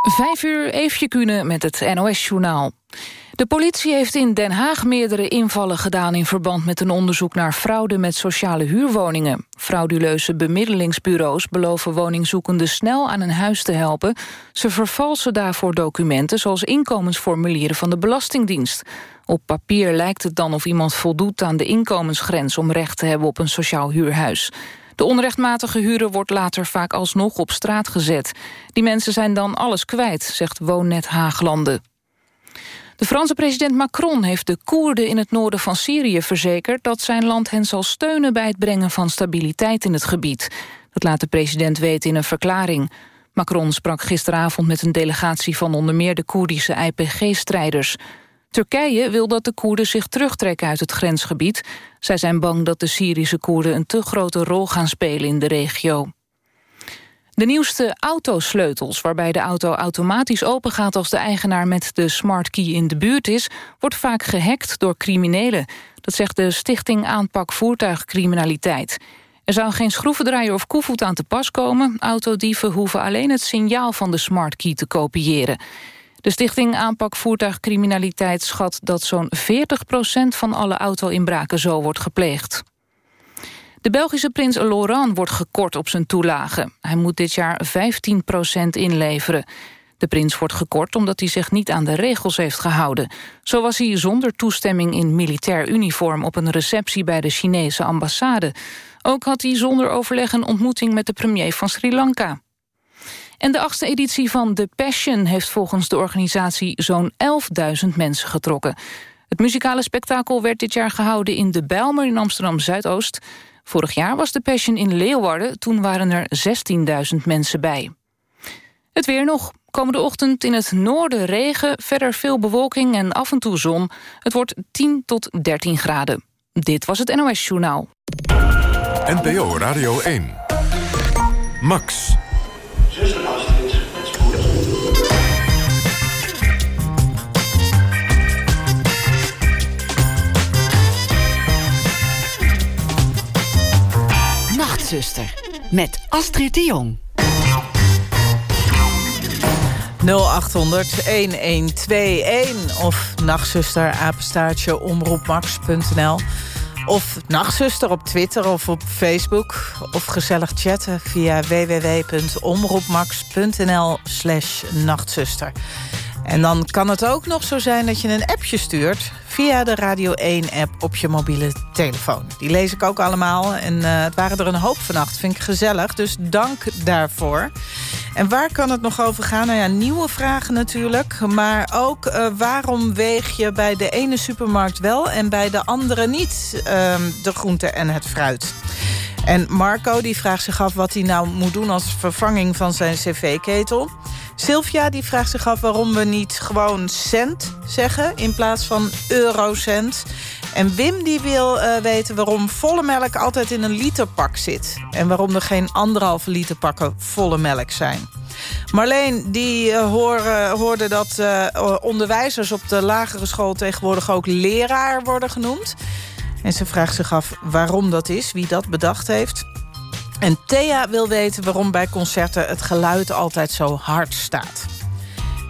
Vijf uur Eefje Kunnen met het NOS-journaal. De politie heeft in Den Haag meerdere invallen gedaan... in verband met een onderzoek naar fraude met sociale huurwoningen. Frauduleuze bemiddelingsbureaus beloven woningzoekenden snel aan een huis te helpen. Ze vervalsen daarvoor documenten zoals inkomensformulieren van de Belastingdienst. Op papier lijkt het dan of iemand voldoet aan de inkomensgrens... om recht te hebben op een sociaal huurhuis. De onrechtmatige huren wordt later vaak alsnog op straat gezet. Die mensen zijn dan alles kwijt, zegt Woonnet Haaglanden. De Franse president Macron heeft de Koerden in het noorden van Syrië verzekerd... dat zijn land hen zal steunen bij het brengen van stabiliteit in het gebied. Dat laat de president weten in een verklaring. Macron sprak gisteravond met een delegatie van onder meer de Koerdische IPG-strijders. Turkije wil dat de Koerden zich terugtrekken uit het grensgebied. Zij zijn bang dat de Syrische Koerden een te grote rol gaan spelen in de regio. De nieuwste autosleutels, waarbij de auto automatisch opengaat... als de eigenaar met de smart key in de buurt is... wordt vaak gehackt door criminelen. Dat zegt de Stichting Aanpak Voertuigcriminaliteit. Er zou geen schroevendraaier of koevoet aan te pas komen. Autodieven hoeven alleen het signaal van de smart key te kopiëren. De Stichting Aanpak Voertuigcriminaliteit schat dat zo'n 40% van alle auto-inbraken zo wordt gepleegd. De Belgische prins Laurent wordt gekort op zijn toelage. Hij moet dit jaar 15% inleveren. De prins wordt gekort omdat hij zich niet aan de regels heeft gehouden. Zo was hij zonder toestemming in militair uniform... op een receptie bij de Chinese ambassade. Ook had hij zonder overleg een ontmoeting met de premier van Sri Lanka. En de achtste editie van The Passion heeft volgens de organisatie zo'n 11.000 mensen getrokken. Het muzikale spektakel werd dit jaar gehouden in de Bijlmer in Amsterdam-Zuidoost. Vorig jaar was de Passion in Leeuwarden, toen waren er 16.000 mensen bij. Het weer nog. Komende ochtend in het noorden regen, verder veel bewolking en af en toe zon. Het wordt 10 tot 13 graden. Dit was het NOS Journaal. NPO Radio 1. Max. Nachtzuster, met Astrid de Jong. 0800-1121 of nachtzuster apenstaartje omroepmax.nl. Of nachtzuster op Twitter of op Facebook. Of gezellig chatten via www.omroepmax.nl slash nachtzuster. En dan kan het ook nog zo zijn dat je een appje stuurt... via de Radio 1-app op je mobiele telefoon. Die lees ik ook allemaal. En uh, het waren er een hoop vannacht. Vind ik gezellig, dus dank daarvoor. En waar kan het nog over gaan? Nou ja, nieuwe vragen natuurlijk. Maar ook uh, waarom weeg je bij de ene supermarkt wel... en bij de andere niet uh, de groente en het fruit? En Marco die vraagt zich af wat hij nou moet doen... als vervanging van zijn cv-ketel. Sylvia die vraagt zich af waarom we niet gewoon cent zeggen... in plaats van eurocent. En Wim die wil uh, weten waarom volle melk altijd in een literpak zit. En waarom er geen anderhalve liter pakken volle melk zijn. Marleen die uh, hoor, hoorde dat onderwijzers op de lagere school... tegenwoordig ook leraar worden genoemd. En ze vraagt zich af waarom dat is, wie dat bedacht heeft. En Thea wil weten waarom bij concerten het geluid altijd zo hard staat.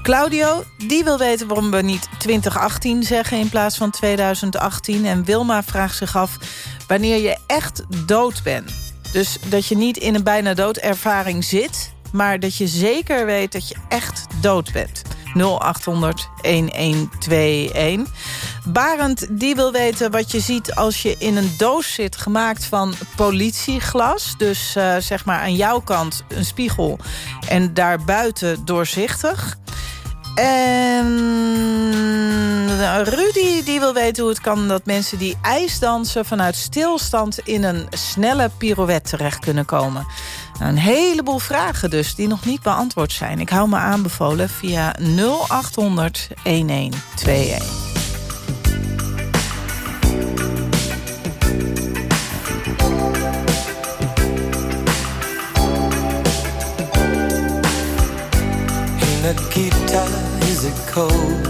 Claudio, die wil weten waarom we niet 2018 zeggen in plaats van 2018. En Wilma vraagt zich af wanneer je echt dood bent. Dus dat je niet in een bijna doodervaring zit... maar dat je zeker weet dat je echt dood bent. 0800 1121. Barend die wil weten wat je ziet als je in een doos zit... gemaakt van politieglas. Dus uh, zeg maar aan jouw kant een spiegel en daarbuiten doorzichtig. En Rudy die wil weten hoe het kan dat mensen die ijsdansen... vanuit stilstand in een snelle pirouette terecht kunnen komen. Een heleboel vragen dus die nog niet beantwoord zijn. Ik hou me aanbevolen via 0800 1121. Nikita, is it cold?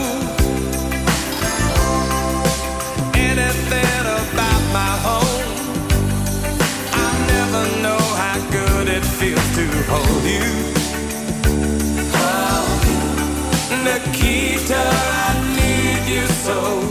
so.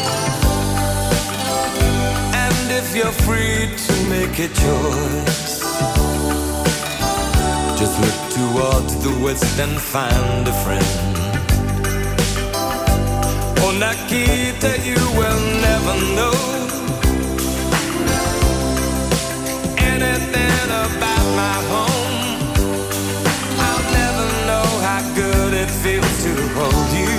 free to make a choice. Just look towards the west and find a friend. Oh, Nikita, you will never know anything about my home. I'll never know how good it feels to hold you.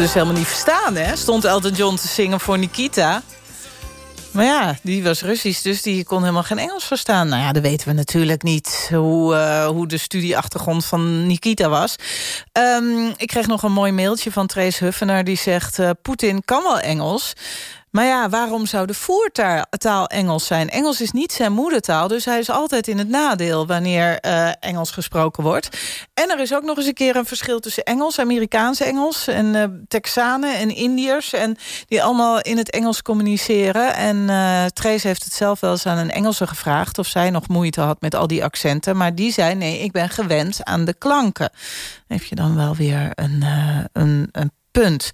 Dus helemaal niet verstaan, hè? Stond Elton John te zingen voor Nikita. Maar ja, die was Russisch, dus die kon helemaal geen Engels verstaan. Nou ja, dat weten we natuurlijk niet hoe, uh, hoe de studieachtergrond van Nikita was. Um, ik kreeg nog een mooi mailtje van Trace Huffenaar... die zegt, uh, Poetin kan wel Engels... Maar ja, waarom zou de voertaal Engels zijn? Engels is niet zijn moedertaal, dus hij is altijd in het nadeel... wanneer uh, Engels gesproken wordt. En er is ook nog eens een keer een verschil tussen Engels, Amerikaans Engels... en uh, Texanen en Indiërs, en die allemaal in het Engels communiceren. En uh, Trace heeft het zelf wel eens aan een Engelse gevraagd... of zij nog moeite had met al die accenten. Maar die zei, nee, ik ben gewend aan de klanken. Heb je dan wel weer een, een, een Punt.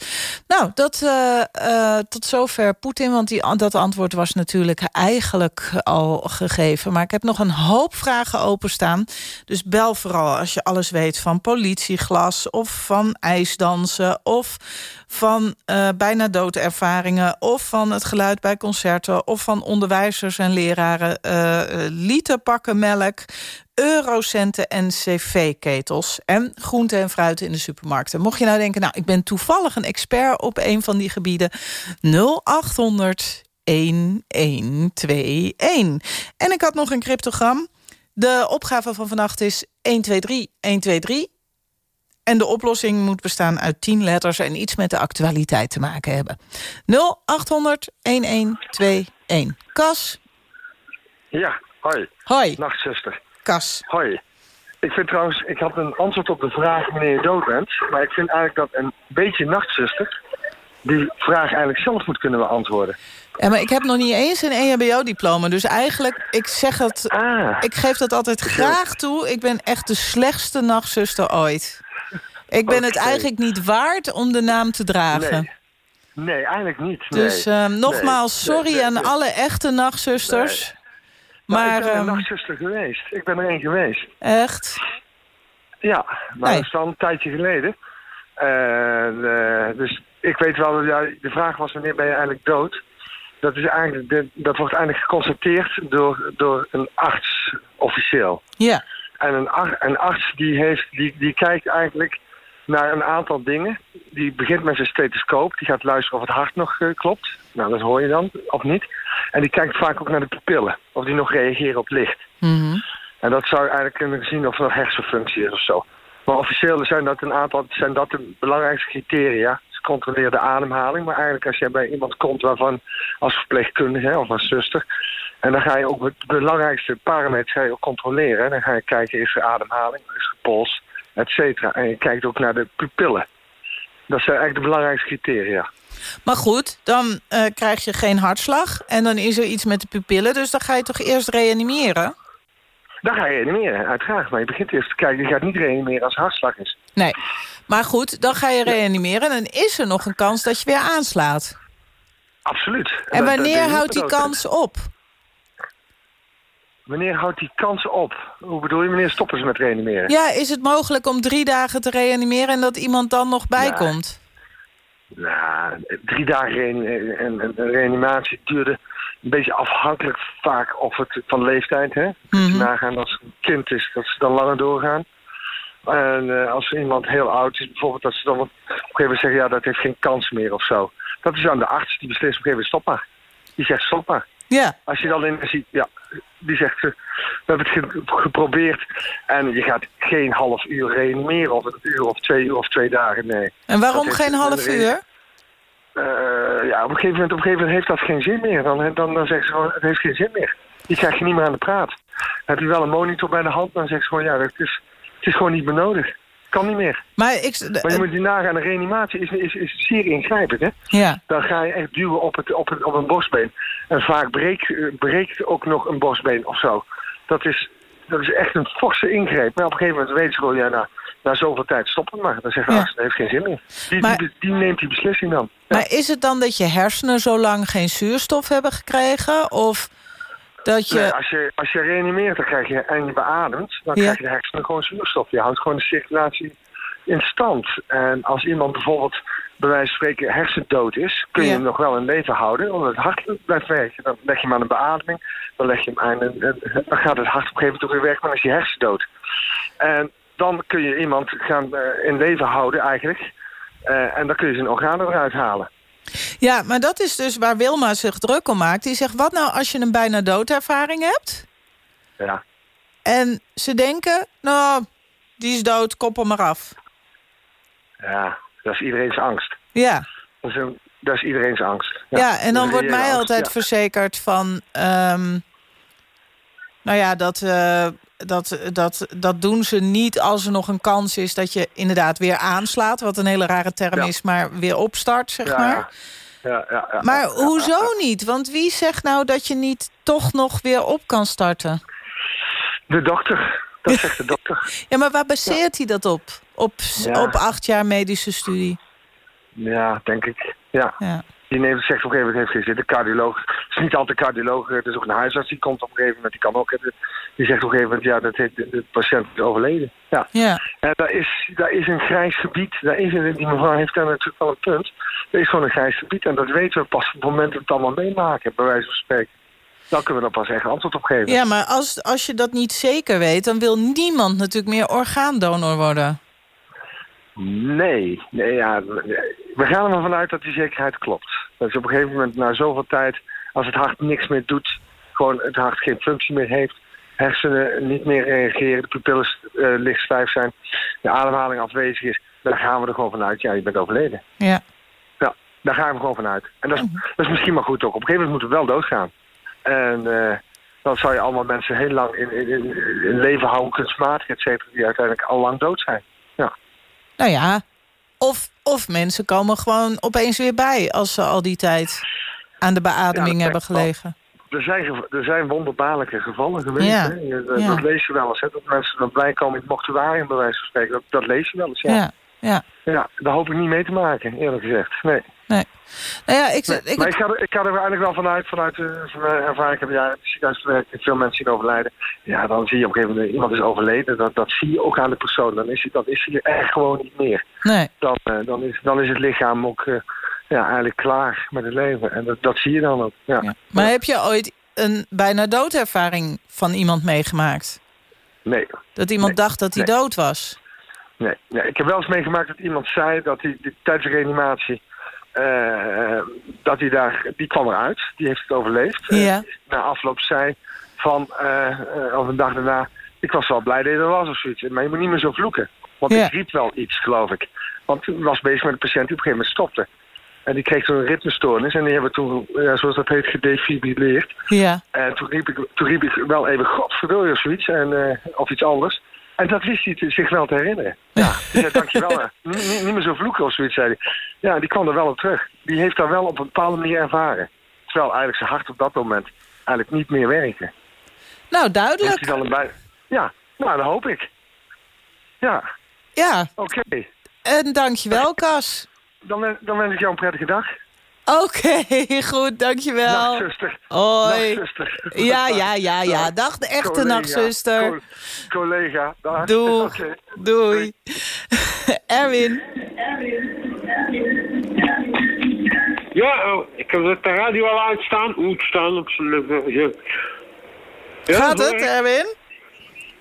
Nou, dat, uh, uh, tot zover Poetin, want die, dat antwoord was natuurlijk eigenlijk al gegeven. Maar ik heb nog een hoop vragen openstaan. Dus bel vooral als je alles weet van politieglas... of van ijsdansen of van uh, bijna doodervaringen... of van het geluid bij concerten... of van onderwijzers en leraren liter pakken melk eurocenten en cv-ketels... en groenten en fruit in de supermarkten. Mocht je nou denken, nou, ik ben toevallig een expert op een van die gebieden... 0800 1121. En ik had nog een cryptogram. De opgave van vannacht is 123 123. En de oplossing moet bestaan uit 10 letters... en iets met de actualiteit te maken hebben. 0800 1121. Kas? Ja, hoi. Hoi. Nachtzuster. Kas. Hoi. Ik vind trouwens, ik had een antwoord op de vraag wanneer je dood bent. Maar ik vind eigenlijk dat een beetje nachtzuster die vraag eigenlijk zelf moet kunnen beantwoorden. Ja, maar ik heb nog niet eens een EHBO-diploma. Dus eigenlijk, ik zeg het, Ah, ik geef dat altijd graag toe. Ik ben echt de slechtste nachtzuster ooit. Ik ben het eigenlijk niet waard om de naam te dragen. nee. Nee, eigenlijk niet. Nee. Dus ehm, nogmaals, Nee, sorry nee, aan alle echte nachtzusters. Maar Maar ik ben een ehm, nachtzuster geweest. Ik ben er één geweest. echt, Ja, maar dat is al een tijdje geleden. En, eh, dus ik weet wel, ja, de vraag was wanneer ben je eigenlijk dood? Dat, is eigenlijk, dat wordt eigenlijk geconstateerd door, door een arts officieel. ja. En een, ar- een arts die, heeft, die, die kijkt eigenlijk naar een aantal dingen. Die begint met zijn stethoscoop. Die gaat luisteren of het hart nog eh, klopt. Nou, dat hoor je dan, of niet. En die kijkt vaak ook naar de pupillen. Of die nog reageren op licht. Mhm. En dat zou je eigenlijk kunnen zien of er nog hersenfunctie is of zo. Maar officieel zijn dat een aantal, zijn dat de belangrijkste criteria. Ze controleren de ademhaling. Maar eigenlijk als jij bij iemand komt waarvan als verpleegkundige hè, of als zuster. En dan ga je ook het belangrijkste parameters ga je ook controleren. En dan ga je kijken, is er ademhaling, is er pols, et cetera. En je kijkt ook naar de pupillen. Dat zijn eigenlijk de belangrijkste criteria. Maar goed, dan eh, krijg je geen hartslag. En dan is er iets met de pupillen. Dus dan ga je toch eerst reanimeren? Dan ga je reanimeren, uiteraard. Maar je begint eerst te kijken, je gaat niet reanimeren als hartslag is. Nee. Maar goed, dan ga je reanimeren. En dan is er nog een kans dat je weer aanslaat. Absoluut. En wanneer houdt die kans op? Wanneer houdt die kans op? Hoe bedoel je, wanneer stoppen ze met reanimeren? Ja, is het mogelijk om drie dagen te reanimeren... en dat iemand dan nog bijkomt? Nou, drie dagen reani- en, en, en reanimatie duurde een beetje afhankelijk vaak of het van leeftijd. Hè? Kun je Mhm. nagaan als het een kind is, dat ze dan langer doorgaan. En eh, als iemand heel oud is, bijvoorbeeld, dat ze dan op een gegeven moment zeggen... ja, dat heeft geen kans meer of zo. Dat is aan de arts, die beslist op een gegeven moment stop maar. Die zegt stop maar. Ja, Als je dan in ziet, ja, die zegt, eh, we hebben het ge- geprobeerd en je gaat geen half uur reanimeren of een uur of twee uur of twee dagen, nee. en waarom geen een half uur? Eh, ja, op een, gegeven moment, op een gegeven moment heeft dat geen zin meer. Dan, dan, dan zeggen ze gewoon, het heeft geen zin meer. Die krijg je niet meer aan de praat. Heb je wel een monitor bij de hand, dan zeggen ze gewoon, ja, het is, het is gewoon niet meer nodig. Kan niet meer. Maar ik... Maar je moet die nagaan, de reanimatie is, is, is zeer ingrijpend, hè. Ja, Dan ga je echt duwen op, het, op, het, op een borstbeen. En vaak breekt, breekt ook nog een borstbeen of zo. Dat is, dat is echt een forse ingreep. Maar op een gegeven moment weten ze gewoon, ja, na, na zoveel tijd stoppen maar. Dan zeggen Ja. ze, ah, dat heeft geen zin meer. Die, Maar- die, die neemt die beslissing dan. Ja. maar is het dan dat je hersenen zo lang geen zuurstof hebben gekregen? Of dat je... Nee, als, je, als je reanimeert dan krijg je, en je beademt, dan Ja. krijg je de hersenen gewoon zuurstof. Je houdt gewoon de circulatie in stand. En als iemand bijvoorbeeld bij wijze van spreken hersendood is, kun je Ja. hem nog wel in leven houden, omdat het hart blijft werken. Dan leg je hem aan een beademing, dan leg je hem aan en, en- dan gaat het hart op een gegeven moment ook weer werken, maar dan is hij hersendood. En dan kun je iemand gaan eh, in leven houden eigenlijk. Eh, en dan kun je zijn organen eruit halen. Ja, maar dat is dus waar Wilma zich druk om maakt. Die zegt, wat nou als je een bijna doodervaring hebt... Ja. en ze denken, nou, die is dood, koppel maar af. ja, dat is iedereen's angst. Ja, Dat is, een- dat is iedereen's angst. ja, en dat dan wordt mij angst, altijd ja. verzekerd van... ehm, nou ja, dat, eh, dat, dat, dat doen ze niet als er nog een kans is... dat je inderdaad weer aanslaat, wat een hele rare term Ja. is... maar weer opstart, zeg Ja, maar. Ja, ja, ja, ja. Maar hoezo niet? Want wie zegt nou dat je niet toch nog weer op kan starten? De dokter. Dat zegt de dokter. Ja, maar waar baseert hij dat op? Op, Ja. op acht jaar medische studie? Ja, denk ik. Ja. Ja. Die neemt, zegt op een gegeven moment, heeft geen zin. De cardioloog, het is niet altijd cardioloog, het is ook een huisarts, die komt op een gegeven moment, die kan ook, die zegt op een gegeven moment, ja, dat heeft, de, de patiënt is overleden. Ja. Ja. En daar is, daar is een grijs gebied, daar is een, die mevrouw heeft daar natuurlijk wel een punt. Er is gewoon een grijs gebied en dat weten we pas op het moment dat we het allemaal meemaken, bij wijze van spreken. Dan kunnen we er pas echt antwoord op geven. Ja, maar als, als je dat niet zeker weet... dan wil niemand natuurlijk meer orgaandonor worden. Nee, nee ja, we gaan ervan vanuit dat die zekerheid klopt. Dat is op een gegeven moment na zoveel tijd, als het hart niks meer doet, gewoon het hart geen functie meer heeft, hersenen niet meer reageren, de pupillen uh, licht stijf zijn, de ademhaling afwezig is, dan gaan we er gewoon vanuit, ja, je bent overleden. Ja. Ja, daar gaan we gewoon vanuit. En dat is, dat is misschien maar goed ook. Op een gegeven moment moeten we wel doodgaan. En uh, dan zou je allemaal mensen heel lang in, in, in, in leven houden, kunstmatig, et cetera, die uiteindelijk al lang dood zijn. Nou ja, of, of mensen komen gewoon opeens weer bij... als ze al die tijd aan de beademing Ja, hebben gelegen. Er zijn, er zijn wonderbaarlijke gevallen geweest. Ja. Hè? Dat, Ja. lees je wel eens. Hè? Dat mensen dan blij komen in het mortuarium, bij wijze van spreken. Dat, dat lees je wel eens, ja. Ja, ja. Daar hoop ik niet mee te maken, eerlijk gezegd. Nee. Nee. Nou ja, ik, Nee, ik, maar ik ga, er, ik ga er eigenlijk wel vanuit, vanuit van mijn ervaring. Ik heb ja, in het ziekenhuis gewerkt en veel mensen zien overlijden. Ja, dan zie je op een gegeven moment, iemand is overleden. Dat, dat zie je ook aan de persoon. Dan is hij, dan is hij er echt gewoon niet meer. nee. Dan, eh, dan, is, dan is het lichaam ook eh, ja, eigenlijk klaar met het leven. En dat, dat zie je dan ook. Ja. Ja. Maar heb je ooit een bijna doodervaring van iemand meegemaakt? Nee, Dat iemand Nee. dacht dat hij Nee. dood was? Nee, nee. Ik heb wel eens meegemaakt dat iemand zei dat hij tijdens de reanimatie... eh, dat hij daar, die kwam eruit, die heeft het overleefd. Eh, Ja. na afloop zei van, eh, of een dag daarna, ik was wel blij dat je er was of zoiets. Maar je moet niet meer zo vloeken. Want Ja. ik riep wel iets, geloof ik. Want ik was bezig met een patiënt die op een gegeven moment stopte. En die kreeg toen een ritmestoornis en die hebben toen, ja, zoals dat heet, gedefibrilleerd. Ja. En toen riep ik, toen riep ik wel even, godverdomme of zoiets, en, of iets anders. En dat wist hij te- zich wel te herinneren. Ja, die zei, dankjewel. hè. niet, niet, meer zo vloeken of zoiets, zei hij. Ja, die kwam er wel op terug. Die heeft daar wel op een bepaalde manier ervaren. Terwijl eigenlijk zijn hart op dat moment eigenlijk niet meer werkte. Nou, duidelijk. hij een bij... Ja, nou, dat hoop ik. Ja, Ja, oké. en dankjewel, Cas. Dan, dan wens ik jou een prettige dag. Oké, goed, dankjewel. Dag, zuster. Hoi. Ja, ja, ja, ja. Dag, Dag, de echte collega. nachtzuster. Co- collega. Dag. Doeg. Oké. Doei. Erwin. Ja, oh, ik heb de radio al uitstaan. Moet staan op zijn... eh, Ja. Ja, Gaat het? Erwin?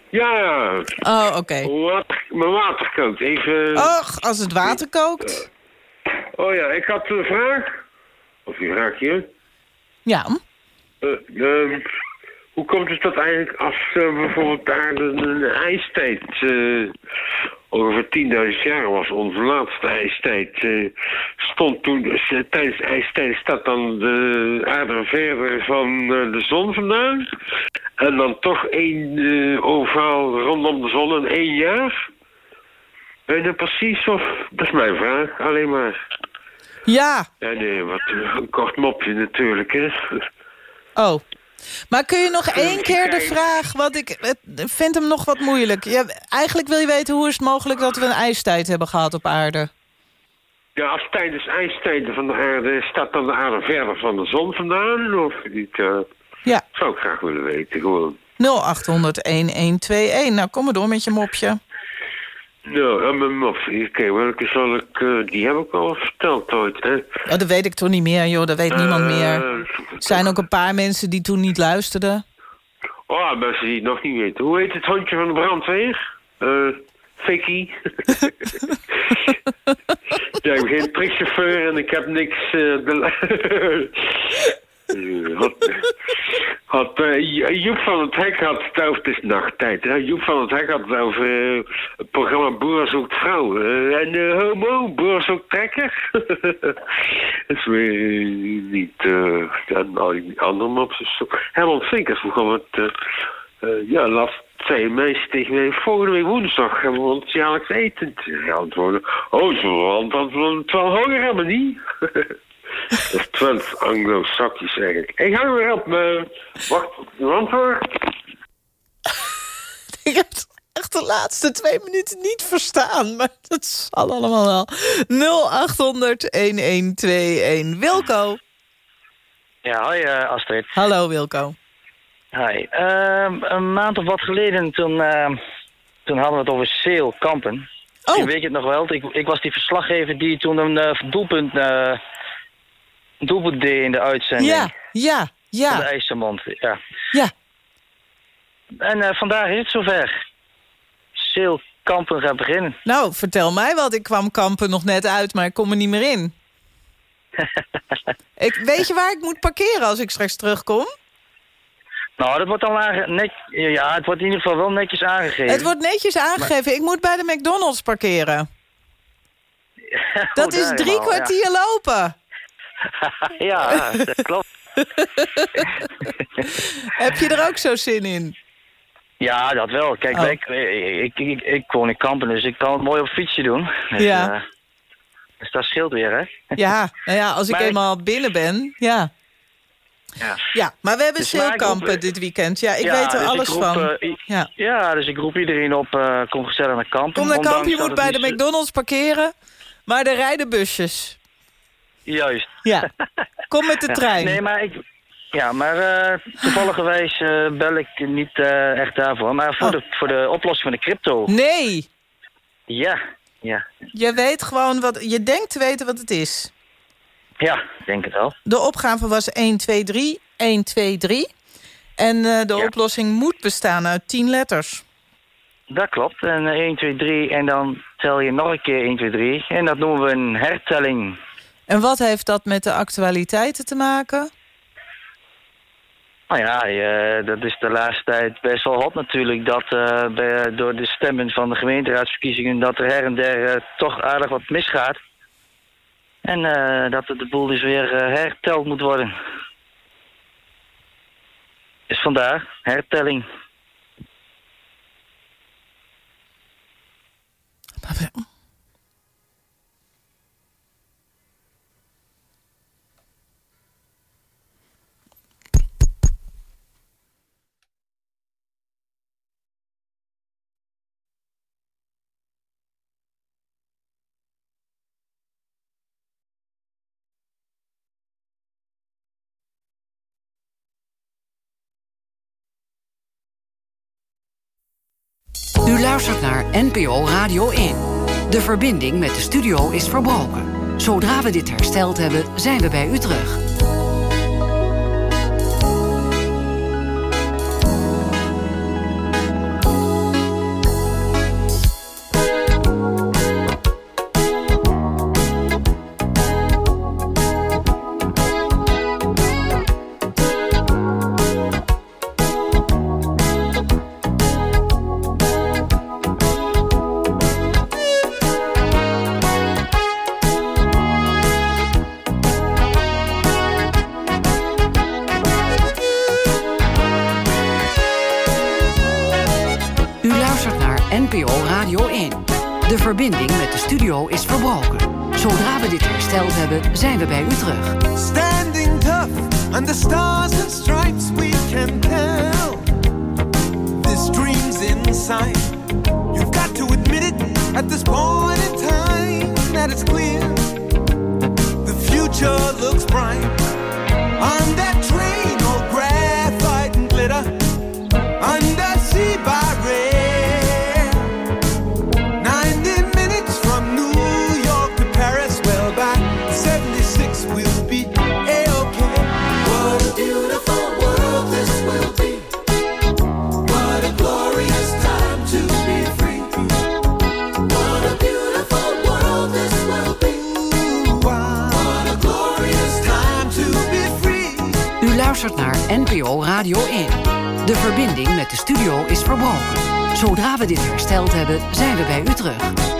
Ja, ja. Oh, oké. Water, mijn water kookt. Even... Och, als het water kookt. Oh ja, ik had een vraag. Of een vraagje. Ja. Eh, ehm, hoe komt het dat eigenlijk als eh, bijvoorbeeld daar een, een ijstijd... eh, ongeveer 10.000 jaar was onze laatste ijstijd... stond toen... tijdens de ijstijd staat dan de aarde verder van de zon vandaan... en dan toch één eh, ovaal rondom de zon in één jaar... Weet je dat precies of... Dat is mijn vraag, alleen maar... Ja. Ja, nee, wat eh, een kort mopje natuurlijk, hè. Oh. Maar kun je nog één keer de vraag... Want ik het- vind hem nog wat moeilijk. Ja, eigenlijk wil je weten hoe is het mogelijk dat we een ijstijd hebben gehad op aarde. Ja, als tijdens ijstijden van de aarde staat dan de aarde verder van de zon vandaan? Of niet? eh, Ja. zou ik graag willen weten, gewoon. 0800-1121. Nou, kom maar door met je mopje. Nou, mop. Oké, welke zal ik... eh, die heb ik al verteld ooit, hè? Oh, dat weet ik toch niet meer, joh. Dat weet niemand Eh, meer. Er zijn ook een paar mensen die toen niet luisterden. Oh, mensen die het nog niet weten. Hoe heet het hondje van de brandweer? Eh, Vicky. ja, ik ben geen truckchauffeur en ik heb niks... eh, Eh, had, eh, Jo- Joep van het Hek had het over, het is nachttijd, hè? Joep van het Hek had het over eh, het programma Boer zoekt vrouw. Eh, en eh, homo, Boer zoekt trekker. dat is weer eh, niet uh, aan al die andere zo. Herman Vinkers begon eh, eh, ja, laatst zei een meisje tegen mij, volgende week woensdag hebben we ons jaarlijks eten. Oh, zo, want we het wel hoger hebben, niet? Dat is 12 anglo-sakjes eigenlijk. Ik ga weer op. eh wacht, op uw antwoord. Ik heb het echt de laatste twee minuten niet verstaan. Maar dat zal allemaal wel. 0800-1121. Wilco. Ja, hoi uh, Astrid. Hallo Wilco. Hi. Uh, een maand of wat geleden, toen, uh, toen hadden we het over Seel Kampen. Oh. weet je het nog wel? Ik, ik was die verslaggever die toen een uh, doelpunt, doelpunt deed in de uitzending. Ja, ja, ja. Van de IJsselmond, ja. Ja. En vandaag is het zover. Seel Kampen gaat beginnen. Nou, vertel mij wat. Ik kwam Kampen nog net uit, maar ik kom er niet meer in. ik, weet je waar ik moet parkeren als ik straks terugkom? Nou, dat wordt dan net, ja, het wordt in ieder geval wel netjes aangegeven. Het wordt netjes aangegeven. Ik moet bij de McDonald's parkeren. dat is drie kwartier lopen. Ja, dat klopt. Heb je er ook zo zin in? Ja, dat wel. Kijk, oh. ik, ik, ik, ik, woon in Kampen, dus ik kan het mooi op fietsje doen. Dus, ja. Uh, dus dat scheelt weer, hè? Ja, nou ja als ik eenmaal binnen ben, ja. Ja. ja, maar we hebben dus zeilkampen dit weekend. Ja, ik ja, weet er dus alles roep, van. Uh, ja. ja, dus ik roep iedereen op, uh, kom gezellig naar kampen. Kom naar kampen, je moet bij de McDonald's parkeren. Maar er rijden busjes. Juist. Ja, kom met de trein. Nee, maar ik... Ja, maar uh, toevalligerwijs bel ik niet echt daarvoor. Maar voor, oh. de, voor de oplossing van de crypto. Nee. Ja, ja. Je weet gewoon wat... Je denkt te weten wat het is. Ja, denk het wel. De opgave was 1, 2, 3, 1, 2, 3. En uh, de ja. oplossing moet bestaan uit 10 letters. Dat klopt. En 1, 2, 3 en dan tel je nog een keer 1, 2, 3. En dat noemen we een hertelling. En wat heeft dat met de actualiteiten te maken? Nou ja, je, dat is de laatste tijd best wel hot natuurlijk... dat uh, bij, door de stemmen van de gemeenteraadsverkiezingen... dat er her en der uh, toch aardig wat misgaat. En uh, dat de boel dus weer herteld moet worden. Dus vandaar, hertelling. U luistert naar NPO Radio 1. De verbinding met de studio is verbroken. Zodra we dit hersteld hebben, zijn we bij u terug. Verbinding met de studio is verbroken. Zodra we dit hersteld hebben, zijn we bij u terug. Standing tough under stars and stripes we can tell. This dream's inside. You've got to admit it at this point in time that it's clear. The future looks bright. On that train, NPO Radio 1. De verbinding met de studio is verbroken. Zodra we dit hersteld hebben, zijn we bij u terug.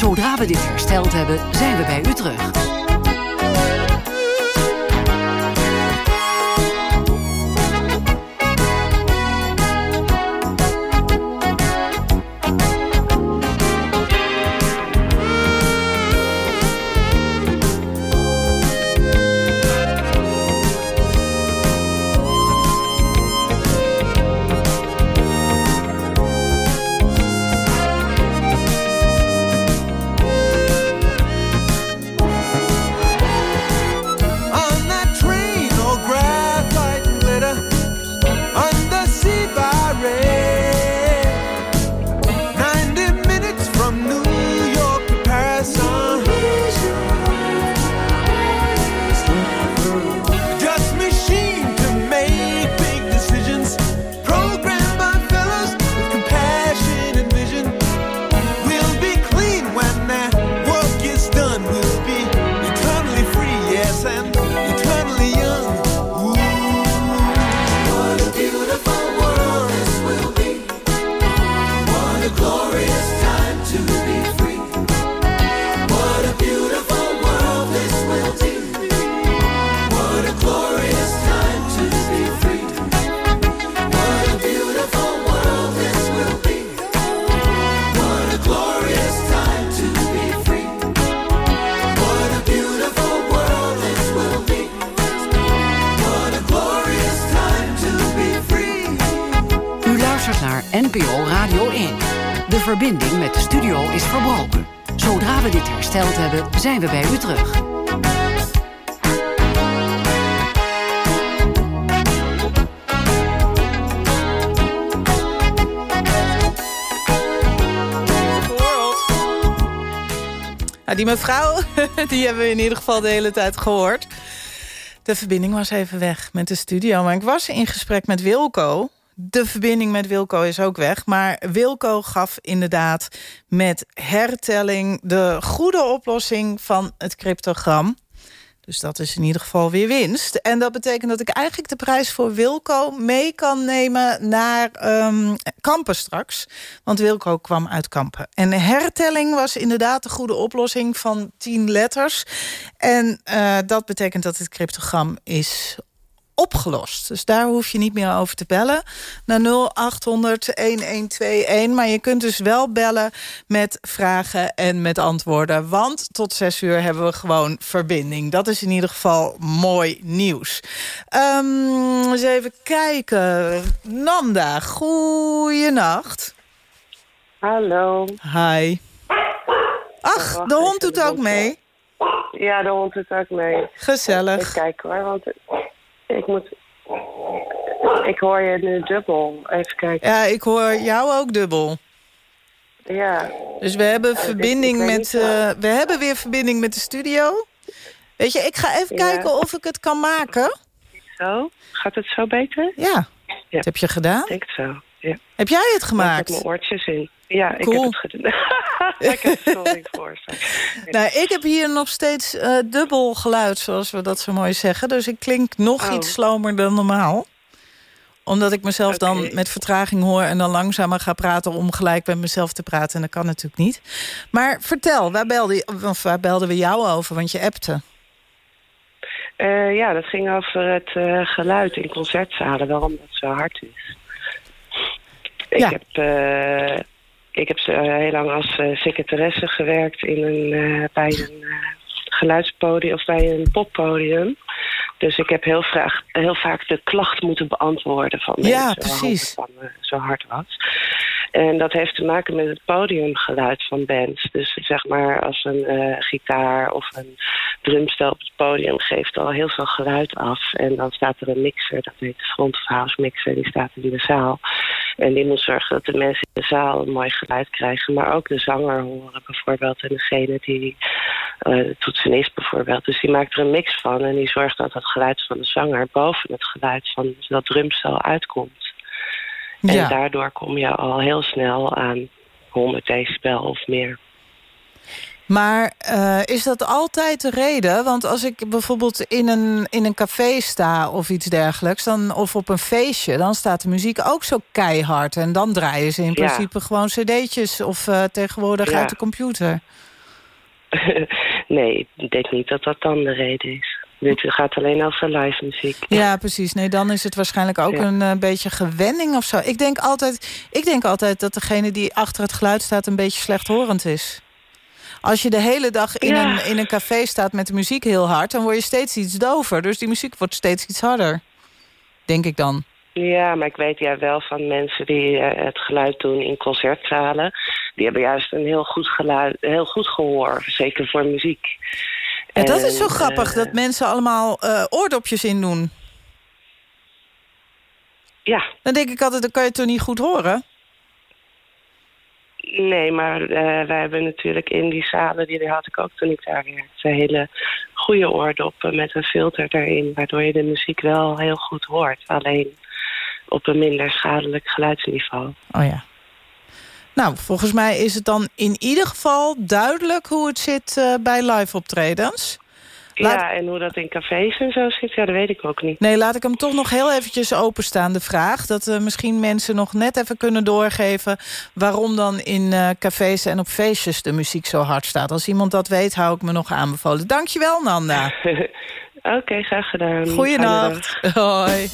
Zodra we dit hersteld hebben, zijn we bij u terug. Zijn we bij u terug. Nou, die mevrouw, die hebben we in ieder geval de hele tijd gehoord. De verbinding was even weg met de studio. Maar ik was in gesprek met Wilco de verbinding met Wilco is ook weg. Maar Wilco gaf inderdaad met hertelling... de goede oplossing van het cryptogram. Dus dat is in ieder geval weer winst. En dat betekent dat ik eigenlijk de prijs voor Wilco mee kan nemen naar um, Kampen straks. Want Wilco kwam uit Kampen. En hertelling was inderdaad de goede oplossing van 10 letters. En uh, dat betekent dat het cryptogram is opgelost. Dus daar hoef je niet meer over te bellen. Naar 0800-1121. Maar je kunt dus wel bellen met vragen en met antwoorden. Want tot zes uur hebben we gewoon verbinding. Dat is in ieder geval mooi nieuws. Um, eens even kijken. Nanda, goeienacht. Hallo. Hi. Ach, de hond doet ook mee. Ja, de hond doet ook mee. Gezellig. Even kijken hoor, want ik moet... Ik hoor je nu dubbel. Even kijken. Ja, ik hoor jou ook dubbel. Ja. Dus we hebben verbinding met... Uh, we hebben weer verbinding met de studio. Weet je, ik ga even ja. kijken of ik het kan maken. Zo? Gaat het zo beter? Ja. ja. Dat heb je gedaan? Ik denk het zo, ja. Heb jij het gemaakt? Ik heb mijn oortjes in. Ja, ik heb het gedaan. ik heb het voor. Nou, ik heb hier nog steeds uh, dubbel geluid, zoals we dat zo mooi zeggen. Dus ik klink nog oh. iets slomer dan normaal. Omdat ik mezelf okay. dan met vertraging hoor... en dan langzamer ga praten om gelijk met mezelf te praten. En dat kan natuurlijk niet. Maar vertel, waar, belde, of waar belden we jou over? Want je appte. Uh, ja, dat ging over het uh, geluid in concertzalen. Waarom dat zo hard is. Ik ja. heb... Uh, ik heb uh, heel lang als uh, secretaresse gewerkt in een, uh, bij een geluidspodium of bij een poppodium. Dus ik heb heel, vraag, heel vaak de klacht moeten beantwoorden van mensen. Ja, precies. Van, zo hard was. En dat heeft te maken met het podiumgeluid van bands. Dus zeg maar als een gitaar of een drumstel op het podium geeft al heel veel geluid af. En dan staat er een mixer, dat heet de front of house mixer, die staat in de zaal. En die moet zorgen dat de mensen in de zaal een mooi geluid krijgen. Maar ook de zanger horen bijvoorbeeld. En degene die uh, toetsenist bijvoorbeeld. Dus die maakt er een mix van. En die zorgt dat het geluid van de zanger boven het geluid van dat drumstel uitkomt. En ja. daardoor kom je al heel snel aan 100 decibel of meer. Maar uh, is dat altijd de reden? Want als ik bijvoorbeeld in een, in een café sta of iets dergelijks... Dan, of op een feestje, dan staat de muziek ook zo keihard. En dan draaien ze in Ja. principe gewoon cd'tjes... of uh, tegenwoordig Ja. uit de computer. nee, ik denk niet dat dat dan de reden is. Dit gaat alleen over live muziek. Ja, precies. Nee, dan is het waarschijnlijk ook Ja. een uh, beetje gewenning of zo. Ik denk, altijd, ik denk altijd dat degene die achter het geluid staat... een beetje slechthorend is. Als je de hele dag in, Ja. een, in een café staat met de muziek heel hard... dan word je steeds iets dover. Dus die muziek wordt steeds iets harder. Denk ik dan. Ja, maar ik weet ja wel van mensen die eh, het geluid doen in concertzalen. Die hebben juist een heel goed geluid, heel goed gehoor, zeker voor muziek. Ja, dat is zo En, grappig, eh, dat mensen allemaal eh, oordopjes in doen. Ja, Dan denk ik altijd, dan kan je het toch niet goed horen? Nee, maar eh, wij hebben natuurlijk in die zalen, die had ik ook toen ik daar werkte, hele goede oordoppen met een filter erin, waardoor je de muziek wel heel goed hoort. Alleen op een minder schadelijk geluidsniveau. Oh ja. Nou, volgens mij is het dan in ieder geval duidelijk hoe het zit eh, bij live optredens. Laat- Ja, en hoe dat in cafés en zo zit, ja, dat weet ik ook niet. Nee, laat ik hem toch nog heel eventjes openstaan, de vraag. Dat uh, misschien mensen nog net even kunnen doorgeven... waarom dan in uh, cafés en op feestjes de muziek zo hard staat. Als iemand dat weet, hou ik me nog aanbevolen. Dankjewel, Nanda. Oké, graag gedaan. Goeienacht. Hoi.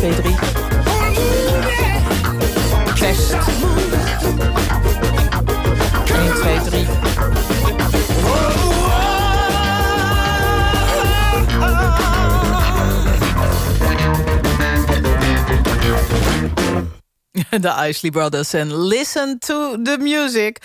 2, 3. De Isley Brothers en Listen to the Music.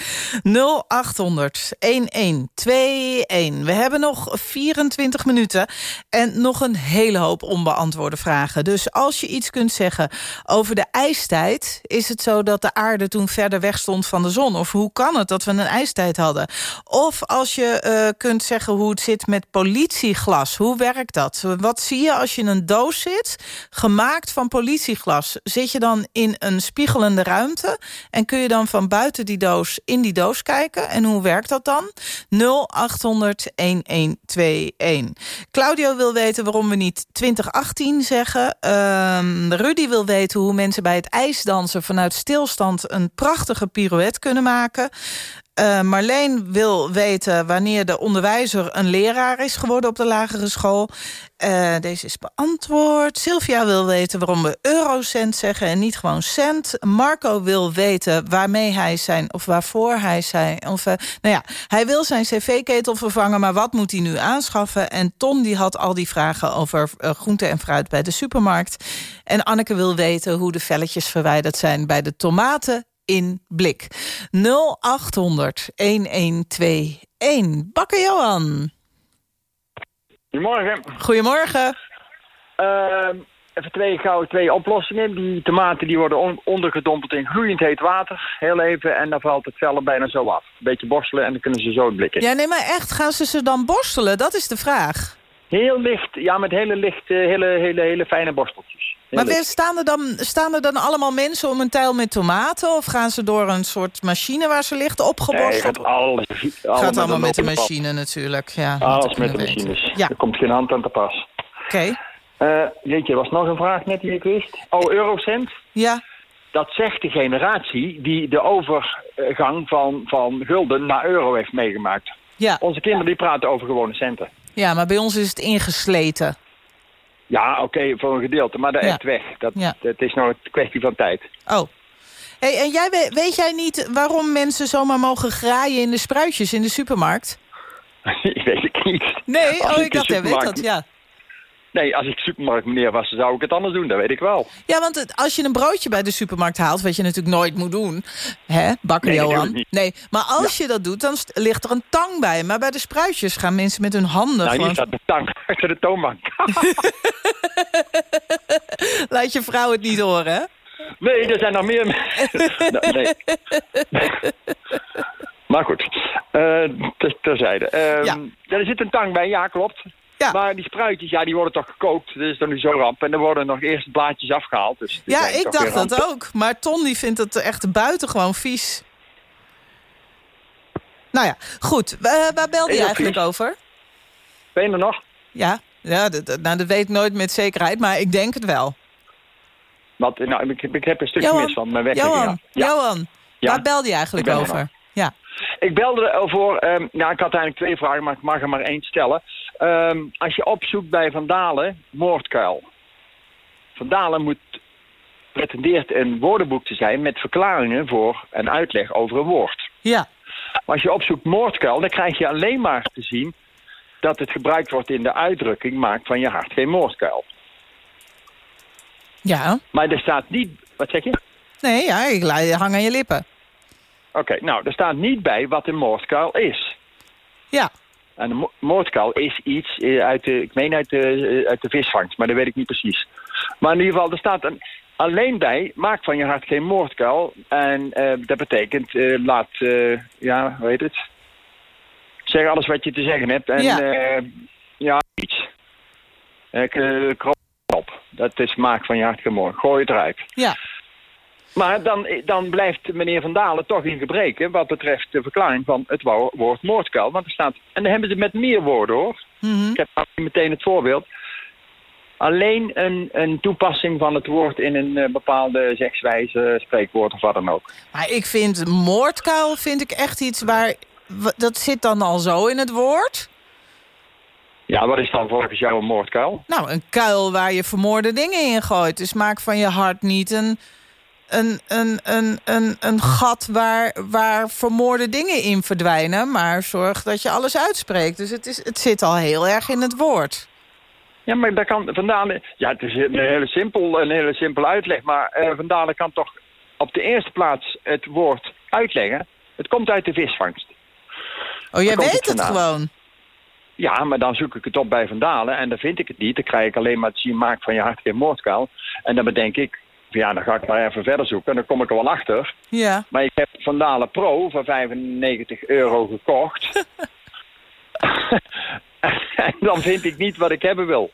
0800 1121. We hebben nog 24 minuten en nog een hele hoop onbeantwoorde vragen. Dus als je iets kunt zeggen over de ijstijd... is het zo dat de aarde toen verder weg stond van de zon? Of hoe kan het dat we een ijstijd hadden? Of als je uh, kunt zeggen hoe het zit met politieglas. Hoe werkt dat? Wat zie je als je in een doos zit, gemaakt van politieglas? Zit je dan in een spiegelende ruimte... en kun je dan van buiten die doos in die doos kijken? En hoe werkt dat dan? 0800-1121. Claudio wil weten waarom we niet 2018 zeggen. Uh, Rudy wil weten hoe mensen bij het ijsdansen... vanuit stilstand een prachtige pirouette kunnen maken. Uh, Marleen wil weten wanneer de onderwijzer een leraar is geworden op de lagere school. Uh, deze is beantwoord. Sylvia wil weten waarom we eurocent zeggen en niet gewoon cent. Marco wil weten waarmee hij zijn, of waarvoor hij zijn... Of, uh, nou ja, hij wil zijn cv-ketel vervangen, maar wat moet hij nu aanschaffen? En Tom die had al die vragen over groente en fruit bij de supermarkt. En Anneke wil weten hoe de velletjes verwijderd zijn bij de tomaten in blik. 0800 1121. Bakker Johan. Goedemorgen. Goedemorgen. Uh, even twee, gauw twee oplossingen. Die tomaten die worden on ondergedompeld in gloeiend heet water. Heel even en dan valt het vel er bijna zo af. Beetje borstelen en dan kunnen ze zo in blikken. Ja, nee, maar echt, gaan ze ze dan borstelen? Dat is de vraag. Heel licht, ja, met hele licht, uh, hele, hele, hele fijne borsteltjes. Maar staan er, dan, staan er dan allemaal mensen om een tuil met tomaten? Of gaan ze door een soort machine waar ze ligt opgeborsteld? Nee, alles, alles gaat allemaal met de machine natuurlijk. Ja, alles met de machines. Ja. Er komt geen hand aan te pas. Oké. Okay. Uh, jeetje, was nog een vraag net die ik wist. Oh, eurocent? Ja. Dat zegt de generatie die de overgang van, van gulden naar euro heeft meegemaakt. Ja. Onze kinderen die praten over gewone centen. Ja, maar bij ons is het ingesleten. Ja, oké, okay, voor een gedeelte, maar dat Ja. echt weg. Dat, Ja. Het is nog een kwestie van tijd. Oh. Hey, en jij, weet, weet jij niet waarom mensen zomaar mogen graaien in de spruitjes in de supermarkt? weet ik niet. Nee, Als oh, ik ik de dacht, weet dat, ja. Nee, als ik supermarktmeneer was, zou ik het anders doen. Dat weet ik wel. Ja, want het- als je een broodje bij de supermarkt haalt... wat je natuurlijk nooit moet doen, hè, bakker Nee, Johan. Nee, maar als je dat doet, dan ligt er een tang bij. Maar bij de spruitjes gaan mensen met hun handen nou, gewoon... niet staat de tang achter de toonbank. Laat je vrouw het niet horen, hè? nee, er zijn nog meer mensen. Nou, nee. Maar goed, eh, ter- terzijde. Ja, er zit een tang bij, ja, klopt. Ja. Maar die spruitjes, ja, die worden toch gekookt. Dat is dan nu zo ramp. En er worden nog eerst blaadjes afgehaald. Dus Ja, ik dacht dat ook. Maar Ton die vindt het echt buitengewoon vies. Nou ja, goed. Eh, waar belde je eigenlijk vies. over? Ben je er nog? Ja, ja dat, nou, dat weet ik nooit met zekerheid, maar ik denk het wel. Want, nou, ik, ik heb een stukje Johan, mis van mijn weg. Johan, Ja. Johan Ja. waar belde je eigenlijk er over? Ja. Ik belde ervoor, ehm nou ik had eigenlijk twee vragen, maar ik mag er maar één stellen. Ehm, als je opzoekt bij Van Dalen, moordkuil. Van Dalen moet, pretendeert een woordenboek te zijn met verklaringen voor en uitleg over een woord. Ja. Maar als je opzoekt moordkuil, dan krijg je alleen maar te zien dat het gebruikt wordt in de uitdrukking maak van je hart geen moordkuil. Ja. Maar er staat niet, wat zeg je? Nee, ja, ik hang aan je lippen. Oké, nou, er staat niet bij wat een moordkuil is. Ja. En een mo- moordkuil is iets eh, uit de, ik meen uit de, eh, uit de visvangst, maar dat weet ik niet precies. Maar in ieder geval, er staat een, alleen bij, maak van je hart geen moordkuil. En eh, dat betekent, laat, eh, ja, hoe heet het? Zeg alles wat je te zeggen hebt. En Ja. ja, ja iets. Ik, krop op. Dat is maak van je hart geen moord. Gooi het eruit. Ja. Maar dan, dan blijft meneer Van Dalen toch in gebreken... wat betreft de verklaring van het wo- woord moordkuil. Want er staat... En dan hebben ze met meer woorden, hoor. Mhm. Ik heb meteen het voorbeeld. Alleen een, een toepassing van het woord in een eh, bepaalde zegswijze, spreekwoord of wat dan ook. Maar ik vind moordkuil vind ik echt iets waar... Dat zit dan al zo in het woord. Ja, wat is dan volgens jou een moordkuil? Nou, een kuil waar je vermoorde dingen in gooit. Dus maak van je hart niet een, een, een, een, een, een gat waar, waar vermoorde dingen in verdwijnen. Maar zorg dat je alles uitspreekt. Dus het, is, het zit al heel erg in het woord. Ja, maar daar kan vandaan... Ja, het is een hele simpel, een hele simpele uitleg. Maar eh Van Dalen kan toch op de eerste plaats het woord uitleggen. Het komt uit de visvangst. Oh, jij weet het vandaan? gewoon. Ja, maar dan zoek ik het op bij Vandalen en dan vind ik het niet. Dan krijg ik alleen maar te zien, maak van je hart geen moordkuil. En dan bedenk ik, ja, dan ga ik maar even verder zoeken en dan kom ik er wel achter. Ja. Maar ik heb Vandalen Pro voor 95 euro gekocht. en dan vind ik niet wat ik hebben wil.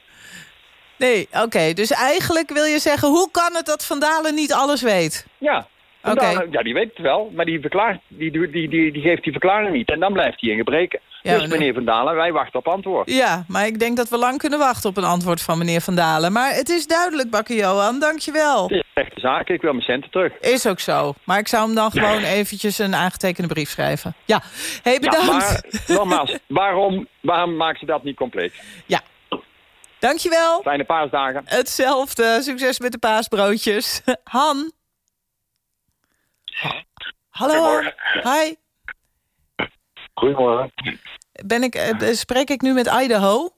Nee, oké. Dus eigenlijk wil je zeggen... hoe kan het dat Van Dalen niet alles weet? Ja. Oké. Vandalen, ja, die weet het wel, maar die, verklaart, die, die, die, die, die geeft die verklaring niet. En dan blijft hij in gebreken. Ja, dus meneer Vandalen, wij wachten op antwoord. Ja, maar ik denk dat we lang kunnen wachten op een antwoord van meneer Van Dalen. Maar het is duidelijk, Bakker Johan. Dank je wel. Het is echte zaak, ik wil mijn centen terug. Is ook zo. Maar ik zou hem dan gewoon eventjes een aangetekende brief schrijven. Ja, hey, Ja, bedankt. maar nogmaals, waarom, waarom maakt ze dat niet compleet? Ja. Dankjewel. Fijne paasdagen. Hetzelfde. Succes met de paasbroodjes. Han. Hallo. Hi. Goedemorgen. Ben ik, eh, spreek ik nu met Idaho?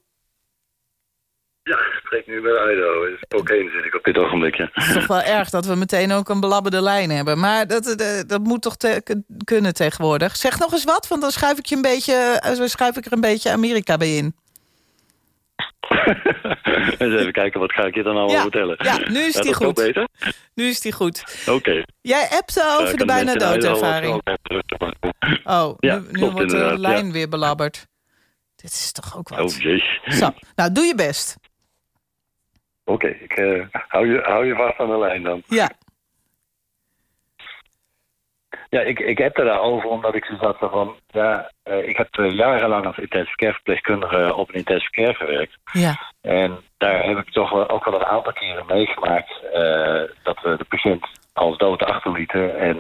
Ja, ik spreek nu met Idaho. Oké, zit ik op dit ogenblikje. Het is toch wel erg dat we meteen ook een belabberde lijn hebben. Maar dat, eh, dat moet toch te- kunnen tegenwoordig. Zeg nog eens wat, want dan schuif ik, je een beetje, eh, schuif ik er een beetje Amerika bij in. Eens even kijken, wat ga ik je dan allemaal Ja, vertellen? ja, nu is die goed. beter? Nu is die goed. Oké. Jij appte over de bijna doodervaring. Oh, Ja, nu, nu klopt wordt de lijn ja. weer belabberd. Dit is toch ook wat. Oh, jeez. Zo, nou doe je best. Oké, ik eh, hou, je, hou je vast aan de lijn dan. Ja. Ja, ik, ik heb er daarover omdat ik zo zat van... Ja, eh, ik heb eh, jarenlang als intensive care verpleegkundige op een intensive care gewerkt. Ja. En daar heb ik toch ook wel een aantal keren meegemaakt eh, dat we de patiënt als dood achterlieten. En